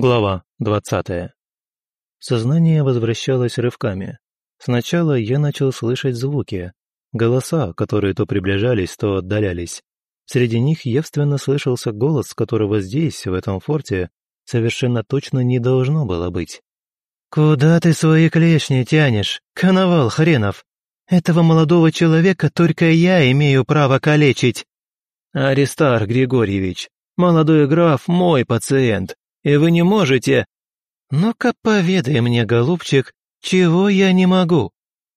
Глава 20. Сознание возвращалось рывками. Сначала я начал слышать звуки, голоса, которые то приближались, то отдалялись. Среди них явственно слышался голос, которого здесь, в этом форте, совершенно точно не должно было быть. «Куда ты свои клешни тянешь, коновал хренов? Этого молодого человека только я имею право калечить!» «Аристар Григорьевич, молодой граф мой пациент, и вы не можете...» «Ну-ка поведай мне, голубчик, чего я не могу?»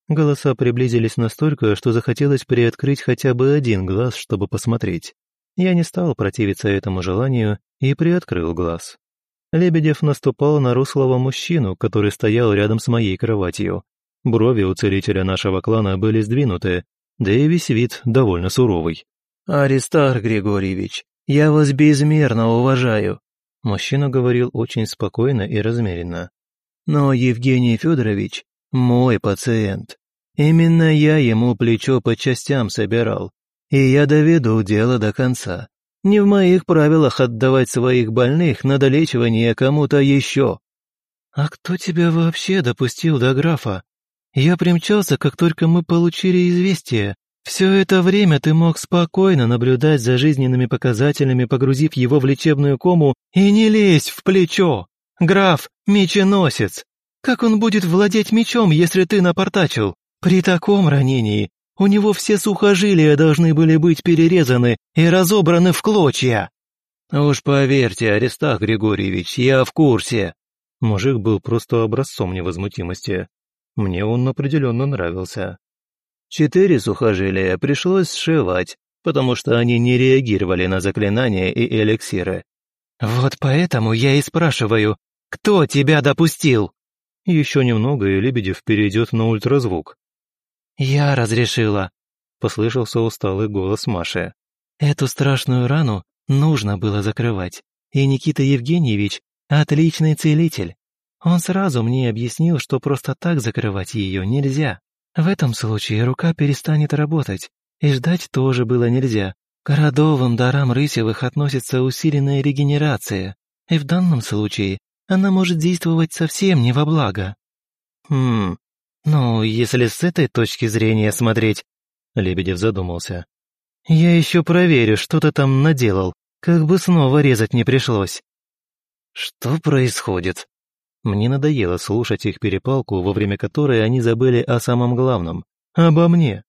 Голоса приблизились настолько, что захотелось приоткрыть хотя бы один глаз, чтобы посмотреть. Я не стал противиться этому желанию и приоткрыл глаз. Лебедев наступал на руслого мужчину, который стоял рядом с моей кроватью. Брови у целителя нашего клана были сдвинуты, да и весь вид довольно суровый. «Аристар Григорьевич, я вас безмерно уважаю. Мужчина говорил очень спокойно и размеренно. «Но Евгений Федорович – мой пациент. Именно я ему плечо по частям собирал, и я доведу дело до конца. Не в моих правилах отдавать своих больных на долечивание кому-то еще». «А кто тебя вообще допустил до графа? Я примчался, как только мы получили известие. Все это время ты мог спокойно наблюдать за жизненными показателями, погрузив его в лечебную кому, и не лезь в плечо. Граф — меченосец. Как он будет владеть мечом, если ты напортачил? При таком ранении у него все сухожилия должны были быть перерезаны и разобраны в клочья. Уж поверьте, Аристах Григорьевич, я в курсе. Мужик был просто образцом невозмутимости. Мне он определенно нравился. Четыре сухожилия пришлось сшивать, потому что они не реагировали на заклинания и эликсиры. «Вот поэтому я и спрашиваю, кто тебя допустил?» Еще немного, и Лебедев перейдет на ультразвук. «Я разрешила», — послышался усталый голос Маши. «Эту страшную рану нужно было закрывать, и Никита Евгеньевич — отличный целитель. Он сразу мне объяснил, что просто так закрывать ее нельзя. В этом случае рука перестанет работать, и ждать тоже было нельзя. К родовым дарам Рысевых относится усиленная регенерация, и в данном случае она может действовать совсем не во благо. Хм, ну, если с этой точки зрения смотреть, Лебедев задумался. Я еще проверю, что ты там наделал, как бы снова резать не пришлось. Что происходит? Мне надоело слушать их перепалку, во время которой они забыли о самом главном — обо мне.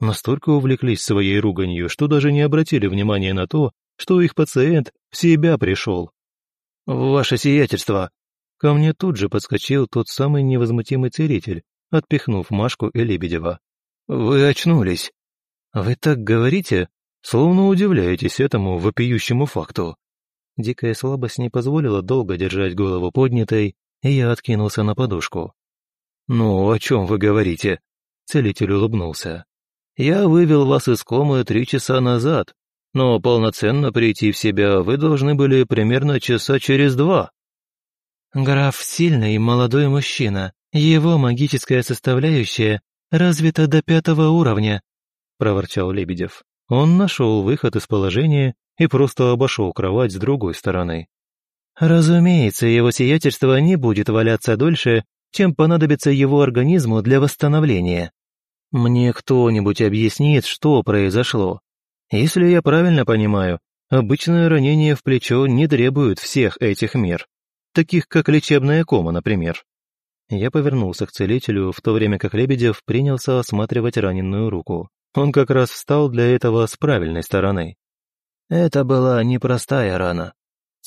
Настолько увлеклись своей руганью, что даже не обратили внимания на то, что их пациент в себя пришел. «Ваше сиятельство!» Ко мне тут же подскочил тот самый невозмутимый целитель, отпихнув Машку и Лебедева. «Вы очнулись!» «Вы так говорите, словно удивляетесь этому вопиющему факту». Дикая слабость не позволила долго держать голову поднятой, я откинулся на подушку. «Ну, о чем вы говорите?» Целитель улыбнулся. «Я вывел вас из комы три часа назад, но полноценно прийти в себя вы должны были примерно часа через два». «Граф сильный молодой мужчина. Его магическая составляющая развита до пятого уровня», — проворчал Лебедев. Он нашел выход из положения и просто обошел кровать с другой стороны. Разумеется, его сиятельство не будет валяться дольше, чем понадобится его организму для восстановления. Мне кто-нибудь объяснит, что произошло? Если я правильно понимаю, обычное ранение в плечо не требует всех этих мер, таких как лечебная кома, например. Я повернулся к целителю, в то время как Лебедев принялся осматривать раненую руку. Он как раз встал для этого с правильной стороны. Это была непростая рана.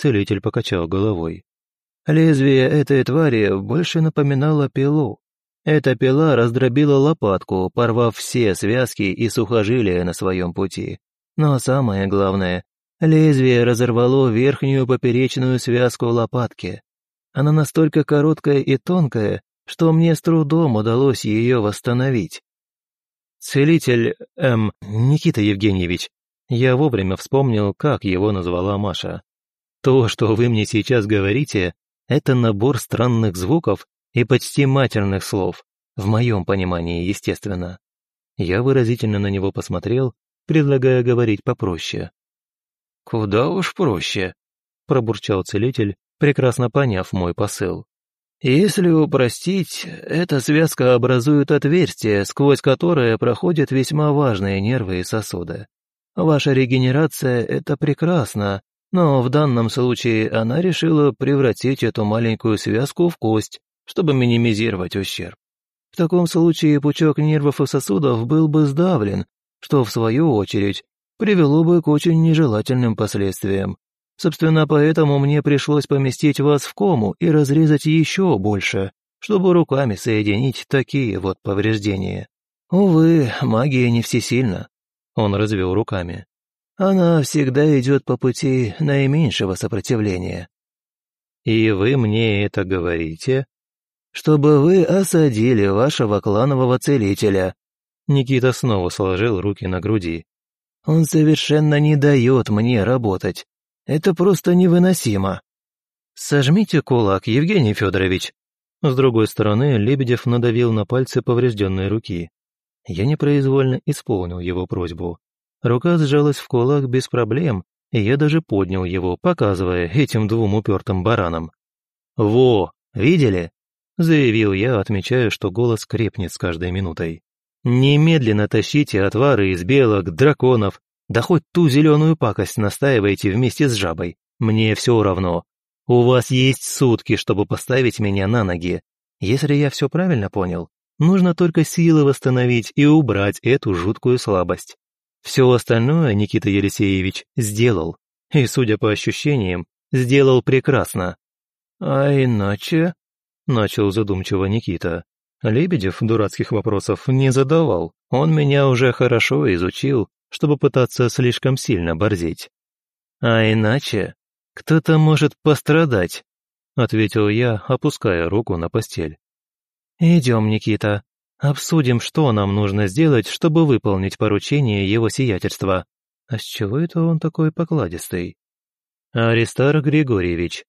Целитель покачал головой. Лезвие этой твари больше напоминало пилу. Эта пила раздробила лопатку, порвав все связки и сухожилия на своем пути. Но самое главное, лезвие разорвало верхнюю поперечную связку лопатки. Она настолько короткая и тонкая, что мне с трудом удалось ее восстановить. Целитель, эм, Никита Евгеньевич, я вовремя вспомнил, как его назвала Маша. То, что вы мне сейчас говорите, это набор странных звуков и почти матерных слов, в моем понимании, естественно. Я выразительно на него посмотрел, предлагая говорить попроще. «Куда уж проще», — пробурчал целитель, прекрасно поняв мой посыл. Если упростить, эта связка образует отверстие, сквозь которое проходят весьма важные нервы и сосуды. Ваша регенерация — это прекрасно, но в данном случае она решила превратить эту маленькую связку в кость, чтобы минимизировать ущерб. В таком случае пучок нервов и сосудов был бы сдавлен, что, в свою очередь, привело бы к очень нежелательным последствиям. Собственно, поэтому мне пришлось поместить вас в кому и разрезать еще больше, чтобы руками соединить такие вот повреждения. Увы, магия не всесильна. Он развел руками. Она всегда идет по пути наименьшего сопротивления. И вы мне это говорите? Чтобы вы осадили вашего кланового целителя. Никита снова сложил руки на груди. Он совершенно не дает мне работать. Это просто невыносимо. Сожмите кулак, Евгений Федорович. С другой стороны, Лебедев надавил на пальцы поврежденной руки. Я непроизвольно исполнил его просьбу. Рука сжалась в кулак без проблем, и я даже поднял его, показывая этим двум упертым баранам. «Во, видели?» — заявил я, отмечая, что голос крепнет с каждой минутой. «Немедленно тащите отвары из белок, драконов, да хоть ту зеленую пакость настаивайте вместе с жабой. Мне все равно. У вас есть сутки, чтобы поставить меня на ноги. Если я все правильно понял, нужно только силы восстановить и убрать эту жуткую слабость. Все остальное Никита Елисеевич сделал. И, судя по ощущениям, сделал прекрасно. «А иначе?» — начал задумчиво Никита. Лебедев дурацких вопросов не задавал. Он меня уже хорошо изучил, чтобы пытаться слишком сильно борзеть. «А иначе кто-то может пострадать», — ответил я, опуская руку на постель. «Идем, Никита. Обсудим, что нам нужно сделать, чтобы выполнить поручение его сиятельства. А с чего это он такой покладистый? Аристар Григорьевич,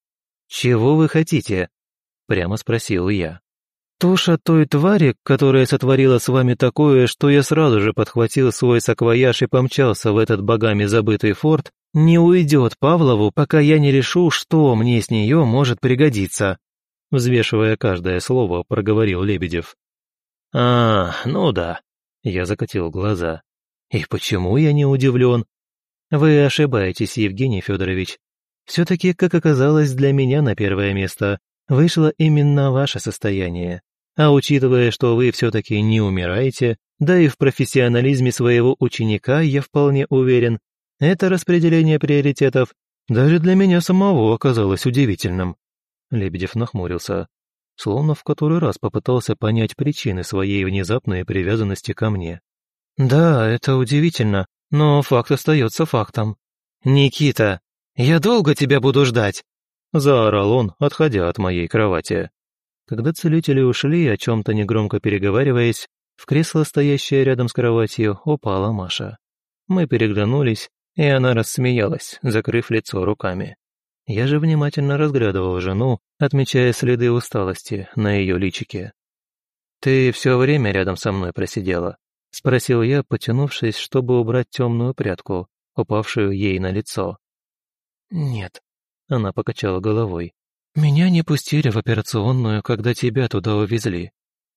чего вы хотите? Прямо спросил я. Туша той твари, которая сотворила с вами такое, что я сразу же подхватил свой саквояж и помчался в этот богами забытый форт, не уйдет Павлову, пока я не решу, что мне с нее может пригодиться. Взвешивая каждое слово, проговорил Лебедев. «А, ну да», — я закатил глаза. «И почему я не удивлен?» «Вы ошибаетесь, Евгений Федорович. Все-таки, как оказалось, для меня на первое место вышло именно ваше состояние. А учитывая, что вы все-таки не умираете, да и в профессионализме своего ученика я вполне уверен, это распределение приоритетов даже для меня самого оказалось удивительным». Лебедев нахмурился словно в который раз попытался понять причины своей внезапной привязанности ко мне. «Да, это удивительно, но факт остается фактом». «Никита, я долго тебя буду ждать!» Заорал он, отходя от моей кровати. Когда целители ушли, о чем-то негромко переговариваясь, в кресло, стоящее рядом с кроватью, упала Маша. Мы переглянулись, и она рассмеялась, закрыв лицо руками. Я же внимательно разглядывал жену, отмечая следы усталости на ее личике. «Ты все время рядом со мной просидела?» — спросил я, потянувшись, чтобы убрать темную прядку, упавшую ей на лицо. «Нет», — она покачала головой. «Меня не пустили в операционную, когда тебя туда увезли.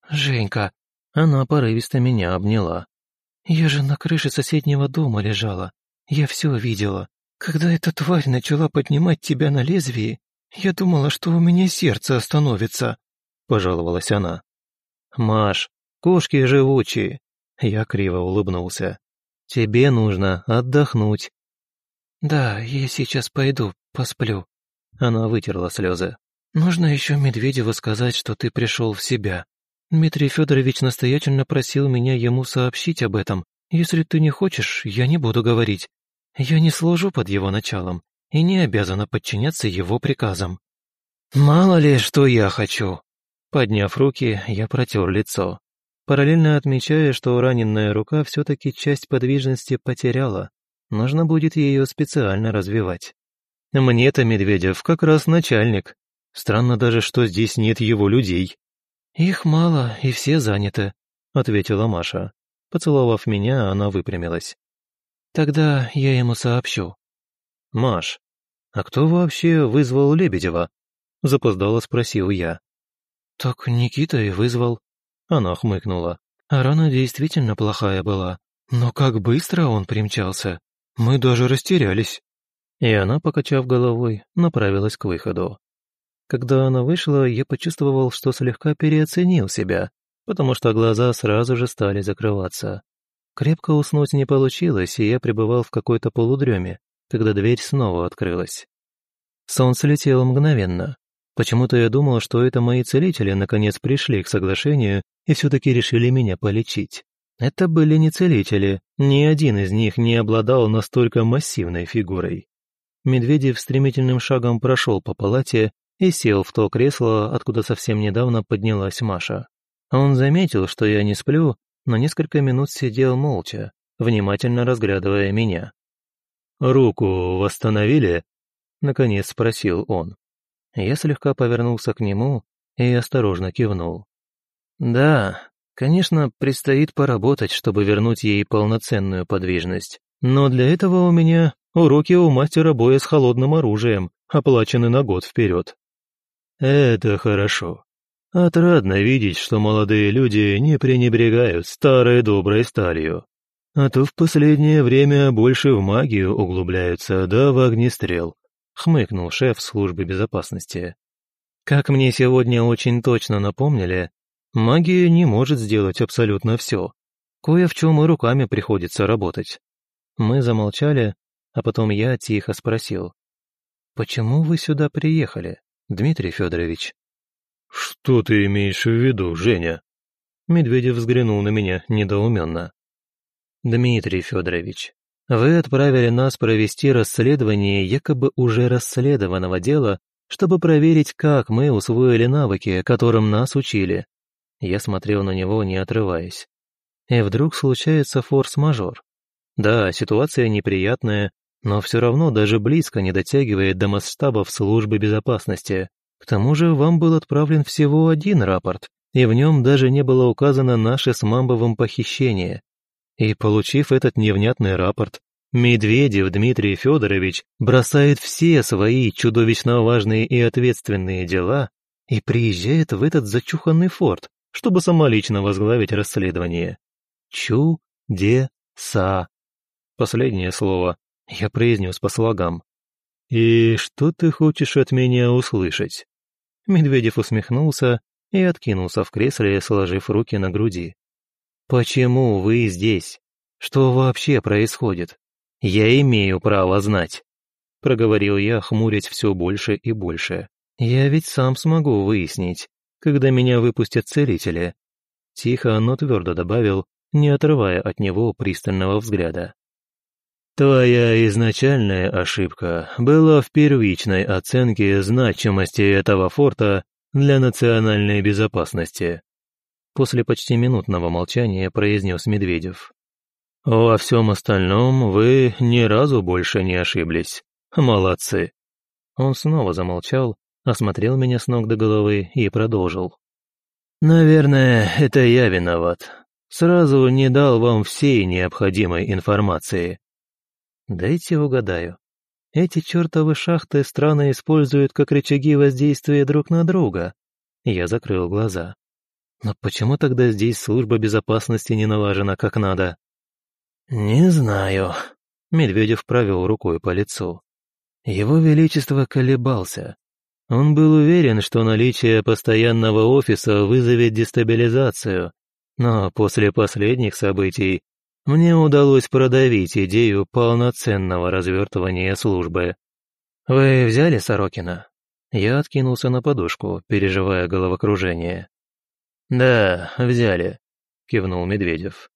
Женька!» Она порывисто меня обняла. «Я же на крыше соседнего дома лежала. Я все видела. Когда эта тварь начала поднимать тебя на лезвие, я думала, что у меня сердце остановится», — пожаловалась она. «Маш, кошки живучие», — я криво улыбнулся. «Тебе нужно отдохнуть». «Да, я сейчас пойду, посплю». Она вытерла слезы. «Нужно еще Медведеву сказать, что ты пришел в себя. Дмитрий Федорович настоятельно просил меня ему сообщить об этом. Если ты не хочешь, я не буду говорить. Я не служу под его началом и не обязана подчиняться его приказам. Мало ли, что я хочу. Подняв руки, я протер лицо, параллельно отмечая, что раненная рука все-таки часть подвижности потеряла. Нужно будет ее специально развивать. Мне-то Медведев как раз начальник. Странно даже, что здесь нет его людей. Их мало, и все заняты, ответила Маша. Поцеловав меня, она выпрямилась. Тогда я ему сообщу. Маш, а кто вообще вызвал Лебедева? Запоздало спросил я. «Так Никита и вызвал». Она хмыкнула. «А рана действительно плохая была. Но как быстро он примчался. Мы даже растерялись». И она, покачав головой, направилась к выходу. Когда она вышла, я почувствовал, что слегка переоценил себя, потому что глаза сразу же стали закрываться. Крепко уснуть не получилось, и я пребывал в какой-то полудреме, когда дверь снова открылась. Солнце летело мгновенно. Почему-то я думал, что это мои целители наконец пришли к соглашению и все-таки решили меня полечить. Это были не целители, ни один из них не обладал настолько массивной фигурой. Медведев стремительным шагом прошел по палате и сел в то кресло, откуда совсем недавно поднялась Маша. Он заметил, что я не сплю, но несколько минут сидел молча, внимательно разглядывая меня. «Руку восстановили?» — наконец спросил он. Я слегка повернулся к нему и осторожно кивнул. «Да, конечно, предстоит поработать, чтобы вернуть ей полноценную подвижность. Но для этого у меня уроки у мастера боя с холодным оружием, оплачены на год вперед». «Это хорошо. Отрадно видеть, что молодые люди не пренебрегают старой доброй сталью. А то в последнее время больше в магию углубляются, да в огнестрел хмыкнул шеф службы безопасности. Как мне сегодня очень точно напомнили, магия не может сделать абсолютно все. Кое в чем и руками приходится работать. Мы замолчали, а потом я тихо спросил. «Почему вы сюда приехали, Дмитрий Федорович?» «Что ты имеешь в виду, Женя?» Медведев взглянул на меня недоуменно. «Дмитрий Федорович, вы отправили нас провести расследование якобы уже расследованного дела, чтобы проверить, как мы усвоили навыки, которым нас учили. Я смотрел на него, не отрываясь. И вдруг случается форс-мажор. Да, ситуация неприятная, но все равно даже близко не дотягивает до масштабов службы безопасности. К тому же вам был отправлен всего один рапорт, и в нем даже не было указано наше с Мамбовым похищение. И, получив этот невнятный рапорт, Медведев Дмитрий Федорович бросает все свои чудовищно важные и ответственные дела и приезжает в этот зачуханный форт, чтобы самолично возглавить расследование. Чу-де-са. Последнее слово я произнес по слогам. «И что ты хочешь от меня услышать?» Медведев усмехнулся и откинулся в кресле, сложив руки на груди. «Почему вы здесь? Что вообще происходит? Я имею право знать», — проговорил я, хмурясь все больше и больше. «Я ведь сам смогу выяснить, когда меня выпустят целители». Тихо, но твердо добавил, не отрывая от него пристального взгляда. «Твоя изначальная ошибка была в первичной оценке значимости этого форта для национальной безопасности», После почти минутного молчания произнес Медведев. «Во всем остальном вы ни разу больше не ошиблись. Молодцы!» Он снова замолчал, осмотрел меня с ног до головы и продолжил. «Наверное, это я виноват. Сразу не дал вам всей необходимой информации». «Дайте угадаю. Эти чертовы шахты страны используют как рычаги воздействия друг на друга». Я закрыл глаза. Но почему тогда здесь служба безопасности не налажена как надо? Не знаю. Медведев провел рукой по лицу. Его Величество колебался. Он был уверен, что наличие постоянного офиса вызовет дестабилизацию, но после последних событий мне удалось продавить идею полноценного развертывания службы. «Вы взяли Сорокина?» Я откинулся на подушку, переживая головокружение. «Да, взяли», — кивнул Медведев.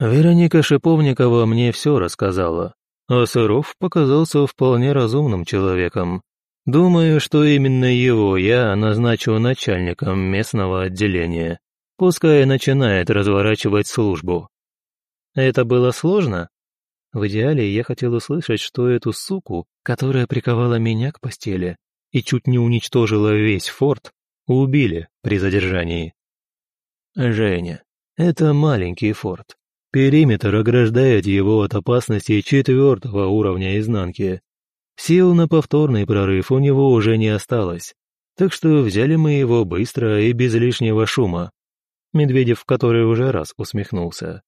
«Вероника Шиповникова мне все рассказала, а Сыров показался вполне разумным человеком. Думаю, что именно его я назначу начальником местного отделения. Пускай начинает разворачивать службу». «Это было сложно?» В идеале я хотел услышать, что эту суку, которая приковала меня к постели и чуть не уничтожила весь форт, убили при задержании. Женя, это маленький форт. Периметр ограждает его от опасности четвертого уровня изнанки. Сил на повторный прорыв у него уже не осталось. Так что взяли мы его быстро и без лишнего шума. Медведев который уже раз усмехнулся.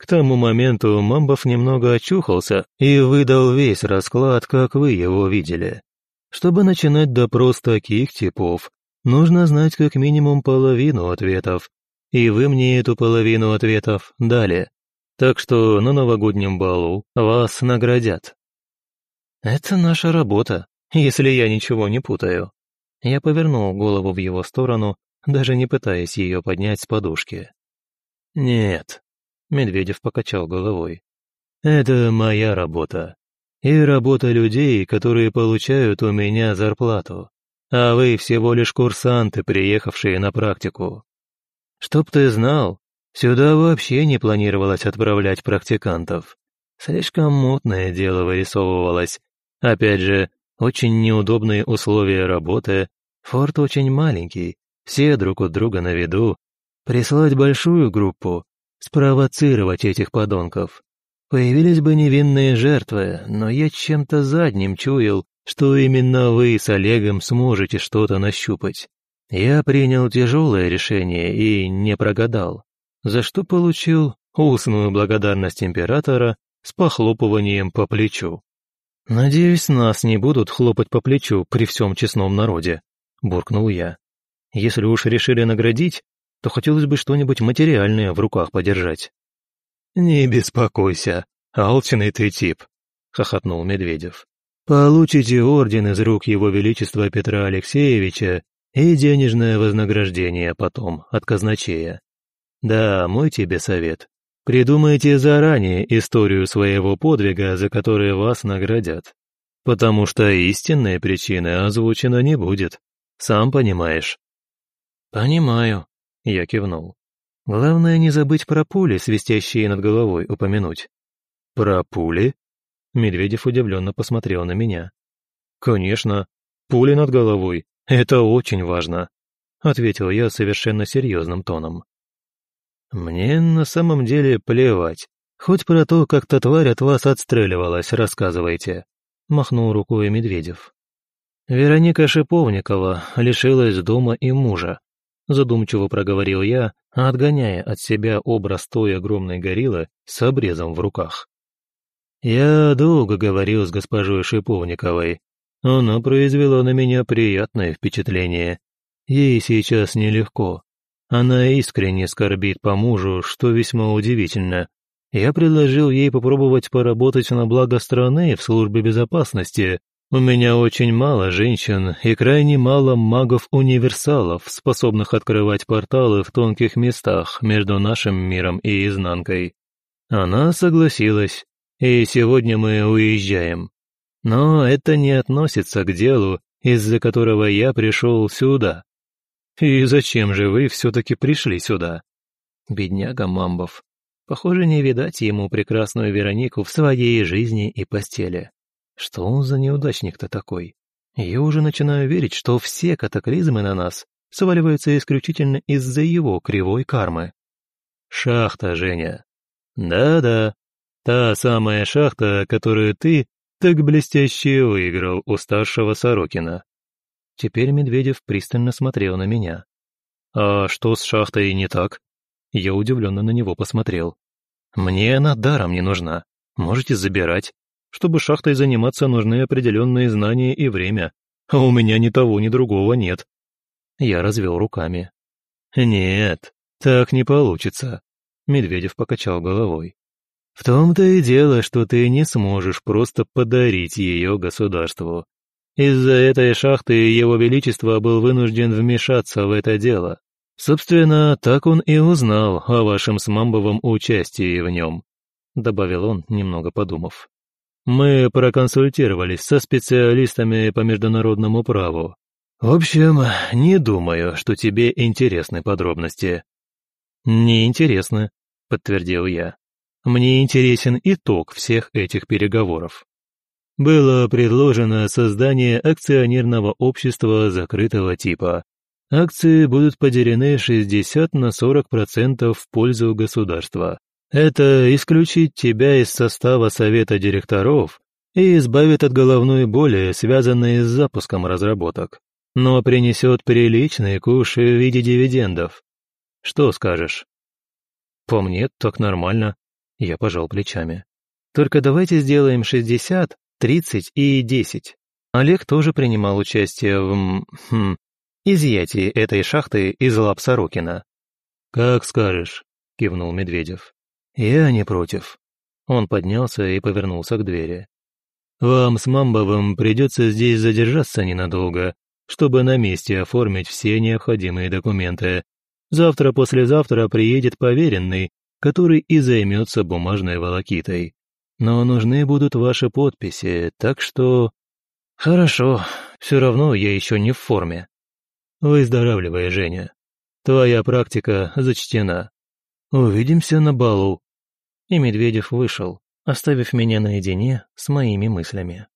К тому моменту Мамбов немного очухался и выдал весь расклад, как вы его видели. Чтобы начинать допрос таких типов, нужно знать как минимум половину ответов, и вы мне эту половину ответов дали. Так что на новогоднем балу вас наградят. Это наша работа, если я ничего не путаю. Я повернул голову в его сторону, даже не пытаясь ее поднять с подушки. Нет, Медведев покачал головой. «Это моя работа. И работа людей, которые получают у меня зарплату. А вы всего лишь курсанты, приехавшие на практику. Чтоб ты знал, сюда вообще не планировалось отправлять практикантов. Слишком мутное дело вырисовывалось. Опять же, очень неудобные условия работы, форт очень маленький, все друг у друга на виду. Прислать большую группу спровоцировать этих подонков. Появились бы невинные жертвы, но я чем-то задним чуял, что именно вы с Олегом сможете что-то нащупать. Я принял тяжелое решение и не прогадал, за что получил устную благодарность императора с похлопыванием по плечу. «Надеюсь, нас не будут хлопать по плечу при всем честном народе», — буркнул я. «Если уж решили наградить, то хотелось бы что-нибудь материальное в руках подержать». «Не беспокойся, алчный ты тип», — хохотнул Медведев. «Получите орден из рук Его Величества Петра Алексеевича и денежное вознаграждение потом от казначея. Да, мой тебе совет. Придумайте заранее историю своего подвига, за который вас наградят. Потому что истинной причины озвучена не будет. Сам понимаешь». «Понимаю», я кивнул. Главное не забыть про пули, свистящие над головой, упомянуть. «Про пули?» Медведев удивленно посмотрел на меня. «Конечно, пули над головой. Это очень важно», — ответил я совершенно серьезным тоном. «Мне на самом деле плевать. Хоть про то, как та тварь от вас отстреливалась, рассказывайте», — махнул рукой Медведев. Вероника Шиповникова лишилась дома и мужа задумчиво проговорил я, отгоняя от себя образ той огромной гориллы с обрезом в руках. Я долго говорил с госпожой Шиповниковой. Она произвела на меня приятное впечатление. Ей сейчас нелегко. Она искренне скорбит по мужу, что весьма удивительно. Я предложил ей попробовать поработать на благо страны в службе безопасности, у меня очень мало женщин и крайне мало магов-универсалов, способных открывать порталы в тонких местах между нашим миром и изнанкой. Она согласилась, и сегодня мы уезжаем. Но это не относится к делу, из-за которого я пришел сюда. И зачем же вы все-таки пришли сюда? Бедняга Мамбов. Похоже, не видать ему прекрасную Веронику в своей жизни и постели. Что он за неудачник-то такой? Я уже начинаю верить, что все катаклизмы на нас сваливаются исключительно из-за его кривой кармы. Шахта, Женя. Да-да, та самая шахта, которую ты так блестяще выиграл у старшего Сорокина. Теперь Медведев пристально смотрел на меня. «А что с шахтой не так?» Я удивленно на него посмотрел. «Мне она даром не нужна. Можете забирать. Чтобы шахтой заниматься, нужны определенные знания и время, а у меня ни того, ни другого нет. Я развел руками. «Нет, так не получится», — Медведев покачал головой. «В том-то и дело, что ты не сможешь просто подарить ее государству. Из-за этой шахты Его Величество был вынужден вмешаться в это дело. Собственно, так он и узнал о вашем с Мамбовом участии в нем», — добавил он, немного подумав. Мы проконсультировались со специалистами по международному праву. В общем, не думаю, что тебе интересны подробности». «Не интересны», — подтвердил я. «Мне интересен итог всех этих переговоров». Было предложено создание акционерного общества закрытого типа. Акции будут поделены 60 на 40% в пользу государства. Это исключит тебя из состава совета директоров и избавит от головной боли, связанной с запуском разработок. но принесет приличный куш в виде дивидендов. Что скажешь?» «По мне, так нормально», — я пожал плечами. «Только давайте сделаем 60, 30 и 10. Олег тоже принимал участие в... Хм, изъятии этой шахты из лап Сорокина». «Как скажешь», — кивнул Медведев. «Я не против». Он поднялся и повернулся к двери. «Вам с Мамбовым придется здесь задержаться ненадолго, чтобы на месте оформить все необходимые документы. Завтра-послезавтра приедет поверенный, который и займется бумажной волокитой. Но нужны будут ваши подписи, так что... Хорошо, все равно я еще не в форме. Выздоравливай, Женя. Твоя практика зачтена. Увидимся на балу. И Медведев вышел, оставив меня наедине с моими мыслями.